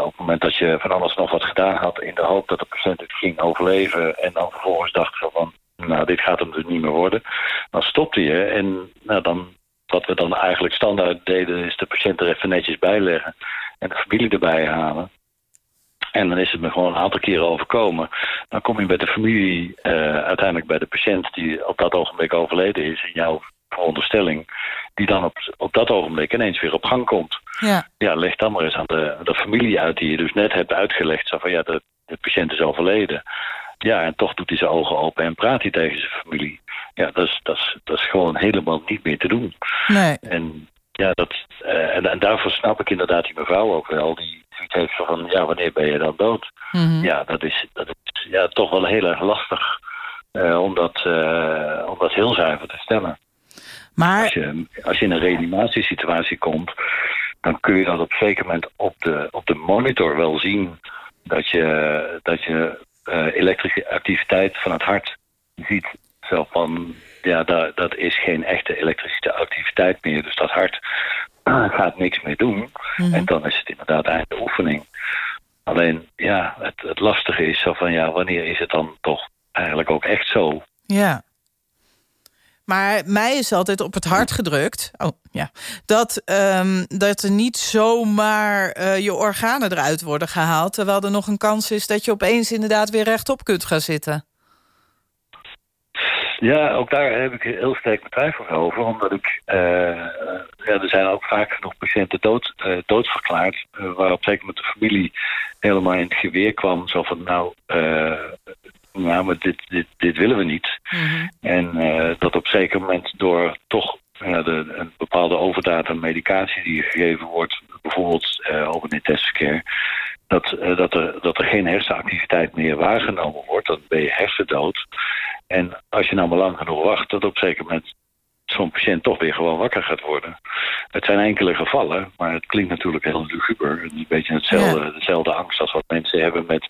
op het moment dat je van alles nog wat gedaan had in de hoop dat de patiënt het ging overleven. En dan vervolgens dacht van, nou dit gaat hem dus niet meer worden. Dan stopte je en nou, dan, wat we dan eigenlijk standaard deden is de patiënt er even netjes bij leggen. En de familie erbij halen. En dan is het me gewoon een aantal keren overkomen. Dan kom je bij de familie, eh, uiteindelijk bij de patiënt die op dat ogenblik overleden is, in jouw veronderstelling, die dan op, op dat ogenblik ineens weer op gang komt. Ja. Ja, leg dan maar eens aan de, de familie uit die je dus net hebt uitgelegd. Zo van ja, de, de patiënt is overleden. Ja, en toch doet hij zijn ogen open en praat hij tegen zijn familie. Ja, dat is, dat is, dat is gewoon helemaal niet meer te doen. Nee. En ja, dat, eh, en, en daarvoor snap ik inderdaad die mevrouw ook wel. Die zoiets heeft zo van, ja, wanneer ben je dan dood? Mhm. Ja, dat is, dat is ja, toch wel heel erg lastig eh, om, dat, eh, om dat heel zuiver te stellen. Maar Als je, als je in een reanimatiesituatie komt, dan kun je dat op een zeker moment op de, op de monitor wel zien dat je, dat je elektrische activiteit van het hart ziet. Zo van, ja, daar, dat is geen echte elektrische activiteit meer. Dus dat hart gaat niks meer doen. En dan is het inderdaad einde oefening. Alleen, ja, het, het lastige is zo van, ja, wanneer is het dan toch eigenlijk ook echt zo? Ja. Maar mij is altijd op het hart gedrukt... Oh, ja, dat, ehm, dat er niet zomaar eh, je organen eruit worden gehaald... terwijl er nog een kans is dat je opeens inderdaad weer rechtop kunt gaan zitten. Ja, ook daar heb ik heel sterk mijn twijfels over. Omdat ik... eh, ja, er zijn ook vaak genoeg patiënten dood, eh, doodverklaard... eh, waar op een zeker moment de familie helemaal in het geweer kwam. Zo van, nou, nou maar dit, dit, dit willen we niet. En eh, dat op een zeker moment door toch de, een bepaalde overdaad aan medicatie die gegeven wordt... bijvoorbeeld over een intensive care... Dat, dat, er, dat er geen hersenactiviteit meer waargenomen wordt. Dan ben je hersendood. En als je nou maar lang genoeg wacht, dat op een zeker moment zo'n patiënt toch weer gewoon wakker gaat worden. Het zijn enkele gevallen, maar het klinkt natuurlijk heel luguber. Het is Een beetje hetzelfde, dezelfde angst als wat mensen hebben met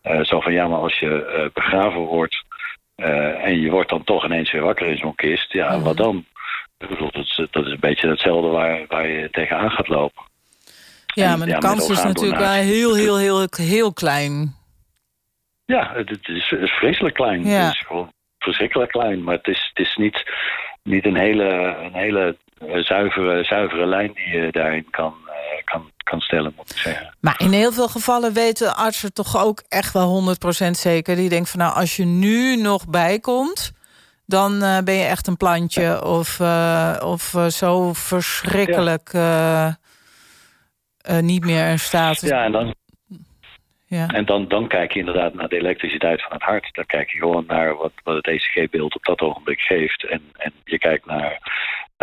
eh, zo van ja, maar als je eh, begraven wordt eh, en je wordt dan toch ineens weer wakker in zo'n kist, ja, wat dan? Ik bedoel, dat, is, dat is een beetje hetzelfde waar, waar je tegenaan gaat lopen. Ja, En, maar de ja, kans is natuurlijk wel heel, heel, heel, heel klein. Ja, het, is, het is vreselijk klein. Ja. Het is gewoon verschrikkelijk klein. Maar het is, het is niet, niet een hele, een hele eh, zuivere, zuivere lijn die je daarin kan, eh, kan, kan stellen, moet ik zeggen. Maar in heel veel gevallen weten artsen toch ook echt wel 100% zeker. Die denken van nou, als je nu nog bijkomt... dan eh, ben je echt een plantje of, of zo verschrikkelijk... niet meer in staat. Ja, en dan, En dan, dan kijk je inderdaad naar de elektriciteit van het hart. Dan kijk je gewoon naar wat, wat het ECG-beeld op dat ogenblik geeft. En, en je kijkt naar,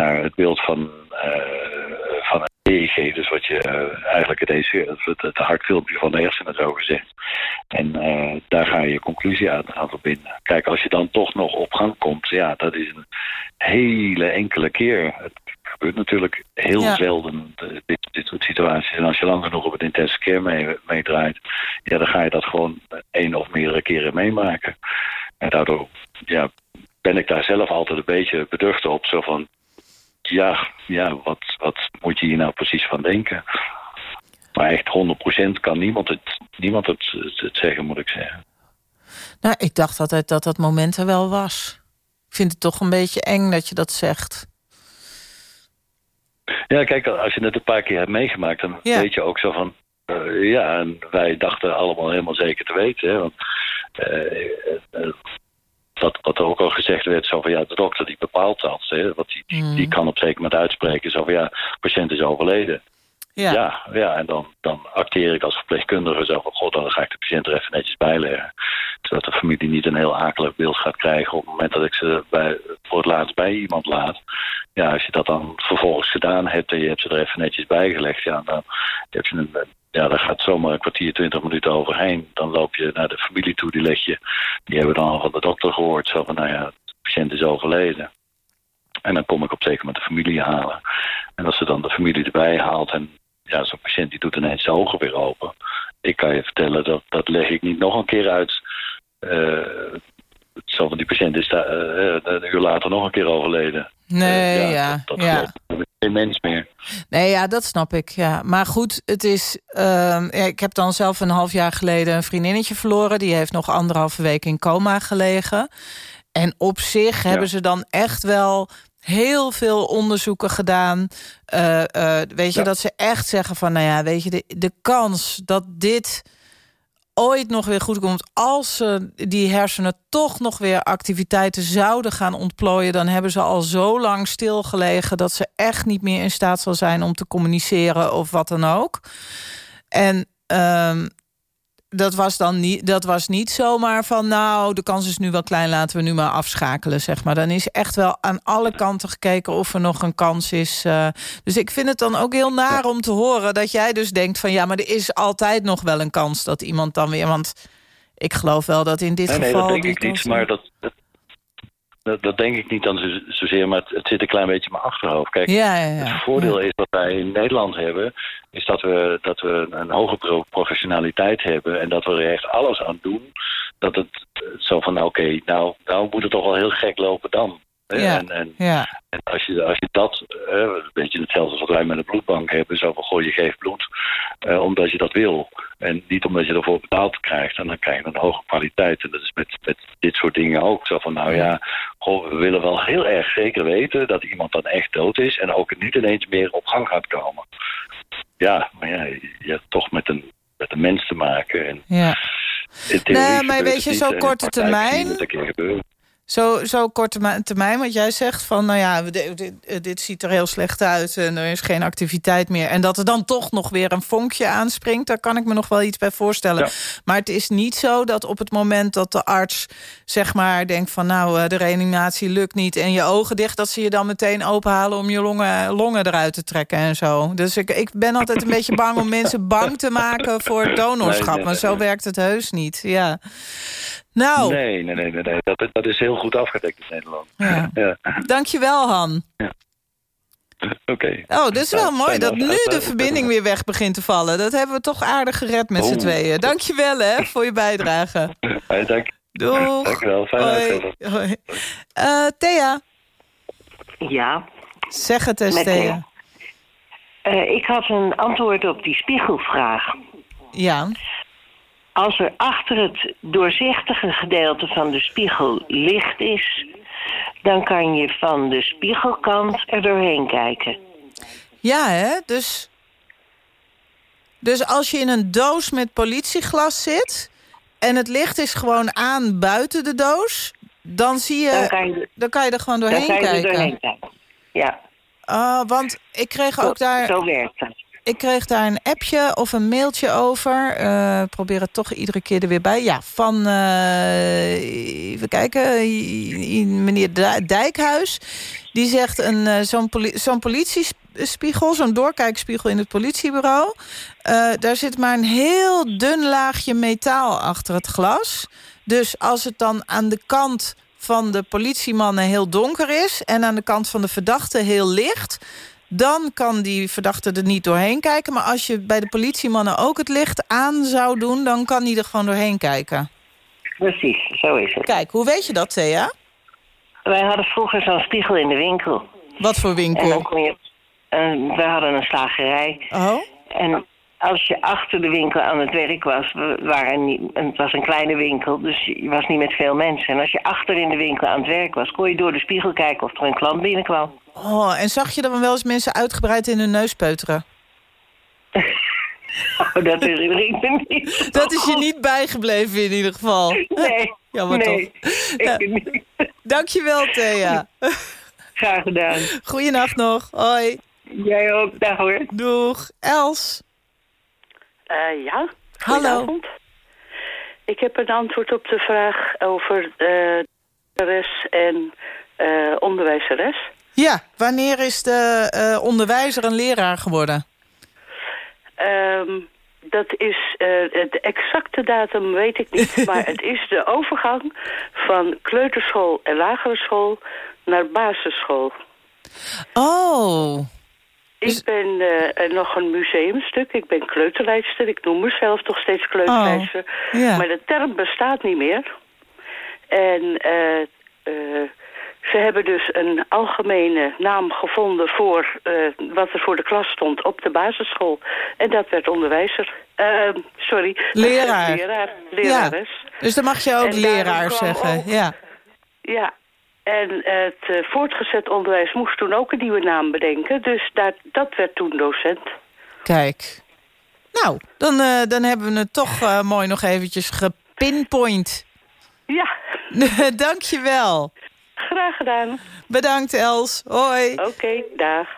naar het beeld van, eh, van het EEG. Dus wat je eh, eigenlijk het, ECG, het, het hartfilmpje van de hersenen zo gezegd. En eh, daar ga je je conclusie aan, aan verbinden. Kijk, als je dan toch nog op gang komt, ja, dat is een hele enkele keer. Het gebeurt natuurlijk heel Ja. zelden, de- dit, dit soort situaties. En als je lang genoeg op het intensive care mee, meedraait, ja, dan ga je dat gewoon één of meerdere keren meemaken. En daardoor ja, ben ik daar zelf altijd een beetje beducht op. Zo van, ja, ja wat, wat moet je hier nou precies van denken? Maar echt 100% kan niemand het, niemand het, het, het zeggen, moet ik zeggen. Nou, ik dacht altijd dat dat moment er wel was. Ik vind het toch een beetje eng dat je dat zegt. Ja, kijk, als je het een paar keer hebt meegemaakt, dan Ja. weet je ook zo van... eh, ja, en wij dachten allemaal helemaal zeker te weten. Hè, want, eh, eh, wat, wat er ook al gezegd werd, zo van ja, de dokter die bepaalt dat. Hè, wat die, die, die kan op zeker moment uitspreken, zo van ja, de patiënt is overleden. Ja. ja, ja, en dan, dan acteer ik als verpleegkundige zo van... god, dan ga ik de patiënt er even netjes bij leggen. Zodat de familie niet een heel akelig beeld gaat krijgen... op het moment dat ik ze bij, voor het laatst bij iemand laat. Ja, als je dat dan vervolgens gedaan hebt... en je hebt ze er even netjes bij gelegd... ja, dan, heb je een, ja, daar gaat zomaar een kwartier, twintig minuten overheen. Dan loop je naar de familie toe, die leg je... die hebben dan al van de dokter gehoord... zo van, nou ja, de patiënt is overleden. En dan kom ik op zeker met de familie halen. En als ze dan de familie erbij haalt en ja, zo'n patiënt die doet ineens zijn ogen weer open. Ik kan je vertellen, dat, dat leg ik niet nog een keer uit. Eh, zo van die patiënt is daar eh, een uur later nog een keer overleden. Nee, ja. Dat ja. gelooft geen mens meer. Nee, ja, dat snap ik. Ja. Maar goed, het is. ehm, ja, ik heb dan zelf een half jaar geleden een vriendinnetje verloren. Die heeft nog anderhalve week in coma gelegen. En op zich hebben ze dan echt wel heel veel onderzoeken gedaan. Eh, eh, weet je, dat ze echt zeggen van, nou ja, weet je, de, de kans dat dit ooit nog weer goed komt... als ze die hersenen toch nog weer activiteiten zouden gaan ontplooien... dan hebben ze al zo lang stilgelegen... dat ze echt niet meer in staat zal zijn om te communiceren of wat dan ook. En ehm, dat, was dan niet, dat was niet zomaar van... nou, de kans is nu wel klein, laten we nu maar afschakelen, zeg maar. Dan is echt wel aan alle kanten gekeken of er nog een kans is. eh. dus ik vind het dan ook heel naar om te horen... dat jij dus denkt van ja, maar er is altijd nog wel een kans... dat iemand dan weer... want ik geloof wel dat in dit nee, nee, geval... dat denk ik niet, maar dat, dat, denk ik niet dan zo, zozeer, maar het, het zit een klein beetje in mijn achterhoofd. Kijk, Ja, ja, ja. het voordeel is wat wij in Nederland hebben, is dat we, dat we een hoge pro- professionaliteit hebben en dat we er echt alles aan doen. Dat het zo van, nou, oké, nou, nou moet het toch wel heel gek lopen dan. Ja, En, en, ja. en als je, als je dat, een beetje hetzelfde als wat wij met een bloedbank hebben, zo van goh, je geeft bloed eh, omdat je dat wil. En niet omdat je ervoor betaald krijgt. En dan krijg je een hoge kwaliteit. En dat is met, met dit soort dingen ook. Zo van, nou ja, goh, we willen wel heel erg zeker weten dat iemand dan echt dood is. En ook niet ineens meer op gang gaat komen. Ja, maar ja, je hebt toch met een, met een mens te maken. En Ja. Nee, maar weet je, zo korte termijn- Zo, zo korte termijn, wat jij zegt van... nou ja, dit, dit, ziet er heel slecht uit en er is geen activiteit meer... en dat er dan toch nog weer een vonkje aanspringt... daar kan ik me nog wel iets bij voorstellen. Maar het is niet zo dat op het moment dat de arts zeg maar denkt van... nou, eh, de reanimatie lukt niet en je ogen dicht... dat ze je dan meteen openhalen om je longen, longen eruit te trekken en zo. Dus ik, ik ben altijd een beetje bang om mensen bang te maken... voor donorschap, Nee, nee, maar zo werkt het heus niet. Ja. Nou, Nee, nee, nee, nee, nee. Dat, dat is heel goed afgedekt in Nederland. Ja. ja. dankjewel Han. Oké. Oh, dat is wel Nou, mooi fijn dat nu fijn de verbinding weer weg begint te vallen. Dat hebben we toch aardig gered met z'n tweeën. Dankjewel hè, voor je bijdrage. Hey, dank, Doeg. dankjewel. Fijne Hoi. Hoi. Eh, Thea, Ja, zeg het eens Met Thea. Thea. eh, ik had een antwoord op die spiegelvraag. Ja, Als er achter het doorzichtige gedeelte van de spiegel licht is... dan kan je van de spiegelkant er doorheen kijken. ja hè, dus... Dus als je in een doos met politieglas zit... en het licht is gewoon aan buiten de doos... dan zie je... Dan kan je- dan kan je er gewoon doorheen dan kan je er kijken. doorheen kijken. Ja, Ah, want ik kreeg ook daar... zo werkt dat. Ik kreeg daar een appje of een mailtje over. Eh probeer het toch iedere keer er weer bij. Ja, van, eh, even kijken, meneer Dij- Dijkhuis. Die zegt een eh, zo'n poli zo'n politiespiegel, zo'n doorkijkspiegel in het politiebureau. daar zit maar een heel dun laagje metaal achter het glas. Dus als het dan aan de kant van de politiemannen heel donker is... en aan de kant van de verdachte heel licht... dan kan die verdachte er niet doorheen kijken. Maar als je bij de politiemannen ook het licht aan zou doen... dan kan hij er gewoon doorheen kijken. Precies, zo is het. Kijk, hoe weet je dat, Thea? Wij hadden vroeger zo'n spiegel in de winkel. Wat voor winkel? En dan kon je... eh, wij hadden een slagerij. Oh? En als je achter de winkel aan het werk was, waren niet, het was een kleine winkel, dus je was niet met veel mensen. En als je achter in de winkel aan het werk was, kon je door de spiegel kijken of er een klant binnenkwam. Oh, en zag je dan wel eens mensen uitgebreid in hun neus peuteren? Oh, dat is me niet. Dat is je niet bijgebleven in ieder geval. Nee, Jammer nee, toch. ik Ja. niet. Dankjewel, Thea. Graag gedaan. Goeienacht nog. Hoi. Jij ook, dag hoor. Doeg. Els. Eh, ja, Hallo. Ik heb een antwoord op de vraag over eh res en eh onderwijzeres. Ja, wanneer is de onderwijzer een leraar geworden? Ehm, dat is, de exacte datum weet ik niet, maar het is de overgang van kleuterschool en lagere school naar basisschool. Oh. Ik ben eh, eh, nog een museumstuk. Ik ben kleuterleidster. Ik noem mezelf toch steeds kleuterleidster. Oh, ja. Maar de term bestaat niet meer. En eh, ze hebben dus een algemene naam gevonden voor wat er voor de klas stond op de basisschool. En dat werd onderwijzer. Sorry. Leraar. Leraar. Lerares. Dus dan mag je ook En leraar zeggen. ook- Ja. Ja, en het eh, voortgezet onderwijs moest toen ook een nieuwe naam bedenken. Dus daar, dat werd toen docent. Kijk. Nou, dan, eh, dan hebben we het toch eh, mooi nog eventjes gepinpoint. Ja. Dank je wel. Graag gedaan. Bedankt, Els. Hoi. Oké, dag.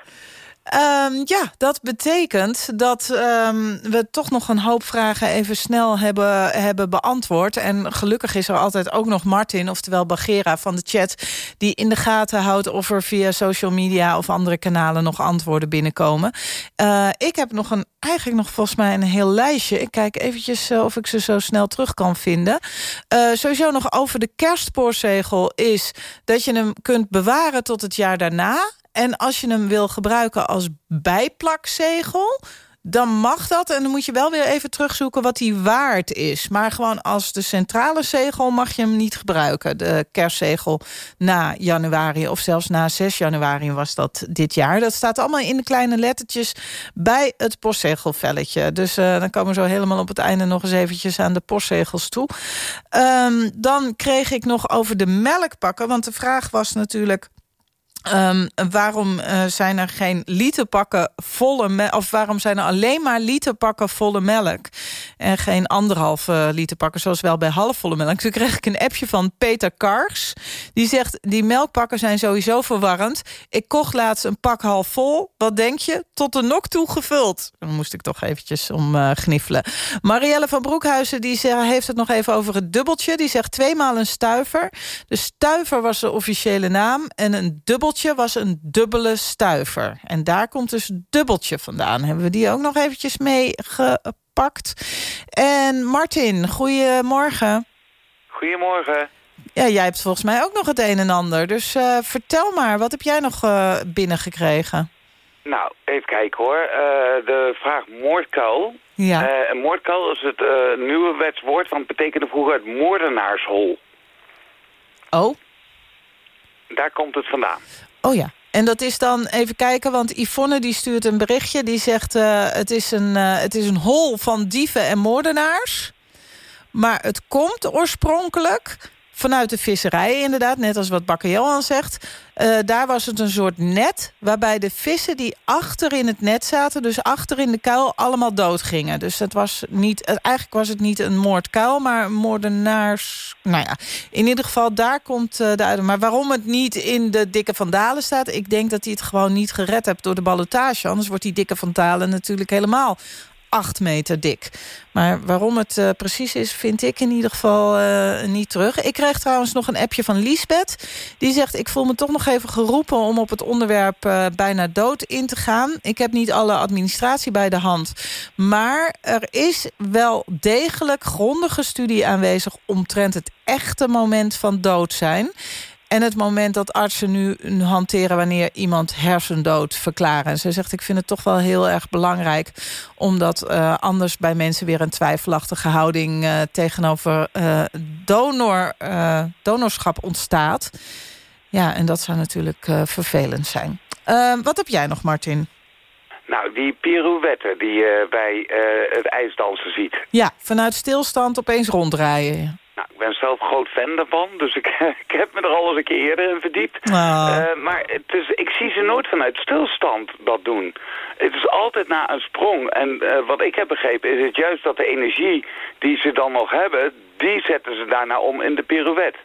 Ehm, ja, dat betekent dat ehm, we toch nog een hoop vragen even snel hebben, hebben beantwoord. En gelukkig is er altijd ook nog Martin, oftewel Bagera van de chat... die in de gaten houdt of er via social media of andere kanalen nog antwoorden binnenkomen. Eh, ik heb nog een, eigenlijk nog volgens mij een heel lijstje. Ik kijk eventjes eh, of ik ze zo snel terug kan vinden. Eh, sowieso nog over de kerstspoorzegel is dat je hem kunt bewaren tot het jaar daarna... En als je hem wil gebruiken als bijplakzegel... dan mag dat. En dan moet je wel weer even terugzoeken wat die waard is. Maar gewoon als de centrale zegel mag je hem niet gebruiken. De kerstzegel na januari of zelfs na 6 januari was dat dit jaar. Dat staat allemaal in de kleine lettertjes bij het postzegelvelletje. Dus eh, dan komen we zo helemaal op het einde nog eens eventjes aan de postzegels toe. Ehm, dan kreeg ik nog over de melkpakken. Want de vraag was natuurlijk... Um, waarom uh, zijn er geen literpakken volle of waarom zijn er alleen maar literpakken volle melk... en geen anderhalve literpakken zoals wel bij halfvolle melk. Toen kreeg ik een appje van Peter Kars. Die zegt, die melkpakken zijn sowieso verwarrend. Ik kocht laatst een pak half vol. Wat denk je? Tot de nok toe gevuld. Dan moest ik toch eventjes om uh, gniffelen. Marielle van Broekhuizen die zegt, heeft het nog even over het dubbeltje. Die zegt tweemaal een stuiver. De stuiver was de officiële naam en een dubbeltje was een dubbele stuiver. En daar komt dus dubbeltje vandaan. Hebben we die ook nog eventjes mee gepakt. En Martin, goedemorgen. Goedemorgen. Ja, jij hebt volgens mij ook nog het een en ander. Dus uh, vertel maar, wat heb jij nog uh, binnengekregen? Nou, even kijken hoor. Uh, de vraag moordkuil. Ja. Een moordkuil is het nieuwe wetswoord, want het betekende vroeger het moordenaarshol. Oh? Daar komt het vandaan. Oh ja. En dat is dan, even kijken, want Yvonne die stuurt een berichtje. Die zegt, uh, het, is een, uh, het is een hol van dieven en moordenaars. Maar het komt oorspronkelijk vanuit de visserij inderdaad, net als wat Bakker Johan zegt. Uh, daar was het een soort net waarbij de vissen die achter in het net zaten... dus achter in de kuil, allemaal doodgingen. Dus het was niet, eigenlijk was het niet een moordkuil, maar een moordenaars... Nou ja, in ieder geval, daar komt uh, de uit. Maar waarom het niet in de Dikke Van Dalen staat... ik denk dat hij het gewoon niet gered hebt door de ballotage. Anders wordt die Dikke Van Dalen natuurlijk helemaal 8 meter dik. Maar waarom het uh, precies is, vind ik in ieder geval uh, niet terug. Ik kreeg trouwens nog een appje van Liesbeth. Die zegt, ik voel me toch nog even geroepen... om op het onderwerp uh, bijna dood in te gaan. Ik heb niet alle administratie bij de hand. Maar er is wel degelijk grondige studie aanwezig... omtrent het echte moment van dood zijn... En het moment dat artsen nu hanteren wanneer iemand hersendood verklaren. En ze zegt, ik vind het toch wel heel erg belangrijk... omdat uh, anders bij mensen weer een twijfelachtige houding... Uh, tegenover uh, donor, donorschap ontstaat. Ja, en dat zou natuurlijk vervelend zijn. wat heb jij nog, Martin? Nou, die pirouette die je bij het ijsdansen ziet. Ja, vanuit stilstand opeens ronddraaien. Nou, ik ben zelf groot fan daarvan, dus ik, ik heb me er al eens een keer eerder in verdiept. Ah. Uh, maar het is, ik zie ze nooit vanuit stilstand dat doen. Het is altijd na een sprong. En uh, wat ik heb begrepen is het juist dat de energie die ze dan nog hebben... die zetten ze daarna om in de pirouette.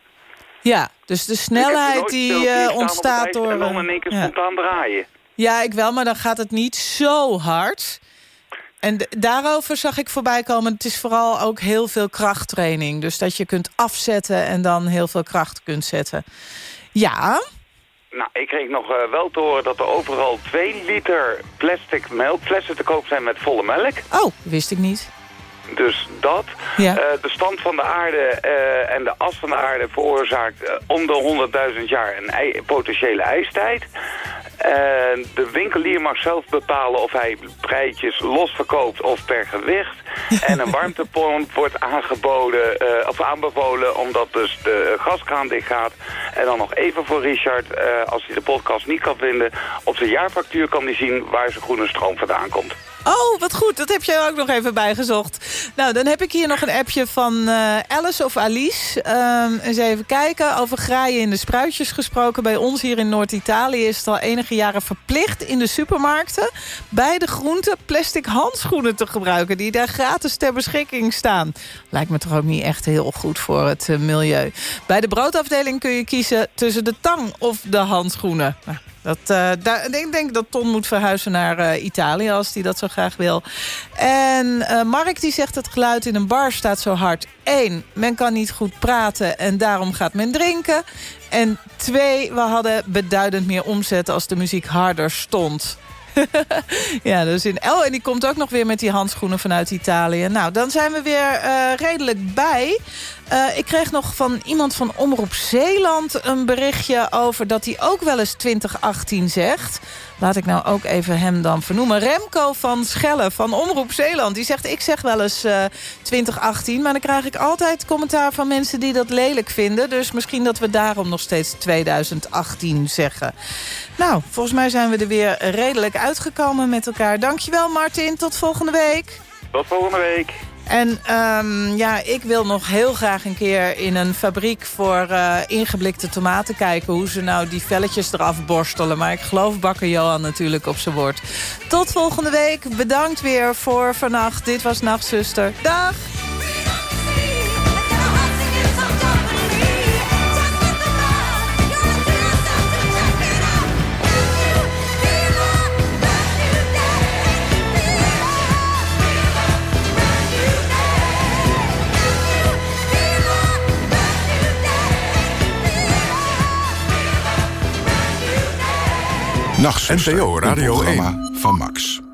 Ja, dus de snelheid die uh, ontstaat door... En dan in één keer ja. spontaan draaien. Ja, ik wel, maar dan gaat het niet zo hard... En daarover zag ik voorbij komen, het is vooral ook heel veel krachttraining. Dus dat je kunt afzetten en dan heel veel kracht kunt zetten. Ja? Nou, ik kreeg nog uh, wel te horen dat er overal 2 liter plastic melkflessen te koop zijn met volle melk. Oh, wist ik niet. Dus dat. Ja. Uh, de stand van de aarde uh, en de as van de aarde veroorzaakt om de 100.000 jaar een potentiële ijstijd. En de winkelier mag zelf bepalen of hij breitjes los verkoopt of per gewicht. en een warmtepomp wordt aangeboden, uh, of aanbevolen omdat dus de gaskraan dicht gaat. En dan nog even voor Richard, uh, als hij de podcast niet kan vinden... op zijn jaarfactuur kan hij zien waar zijn groene stroom vandaan komt. Oh, wat goed. Dat heb je ook nog even bijgezocht. Nou, dan heb ik hier nog een appje van uh, Alice of Alice. Um, eens even kijken. Over graaien in de spruitjes gesproken. Bij ons hier in Noord-Italië is het al enige jaren verplicht in de supermarkten... bij de groenten plastic handschoenen te gebruiken... die daar gratis ter beschikking staan. Lijkt me toch ook niet echt heel goed voor het uh, milieu. Bij de broodafdeling kun je kiezen tussen de tang of de handschoenen. Nou, dat, uh, daar, ik denk dat Ton moet verhuizen naar uh, Italië als hij dat zo graag wil. En uh, Mark die zegt het geluid in een bar staat zo hard. Eén, men kan niet goed praten en daarom gaat men drinken. En twee, we hadden beduidend meer omzet als de muziek harder stond. ja, dus in El. En die komt ook nog weer met die handschoenen vanuit Italië. Nou, dan zijn we weer redelijk bij. Uh, ik kreeg nog van iemand van Omroep Zeeland een berichtje over... dat hij ook wel eens 2018 zegt. Laat ik nou ook even hem dan vernoemen. Remco van Schelle van Omroep Zeeland. Die zegt, ik zeg wel eens uh, 2018... maar dan krijg ik altijd commentaar van mensen die dat lelijk vinden. Dus misschien dat we daarom nog steeds 2018 zeggen. Nou, volgens mij zijn we er weer redelijk uitgekomen met elkaar. Dankjewel Martin, tot volgende week. Tot volgende week. En um, ja, ik wil nog heel graag een keer in een fabriek voor uh, ingeblikte tomaten kijken... hoe ze nou die velletjes eraf borstelen. Maar ik geloof bakker Johan natuurlijk op zijn woord. Tot volgende week. Bedankt weer voor vannacht. Dit was Nachtzuster. Dag! Nachts NPO Radio 1 van Max.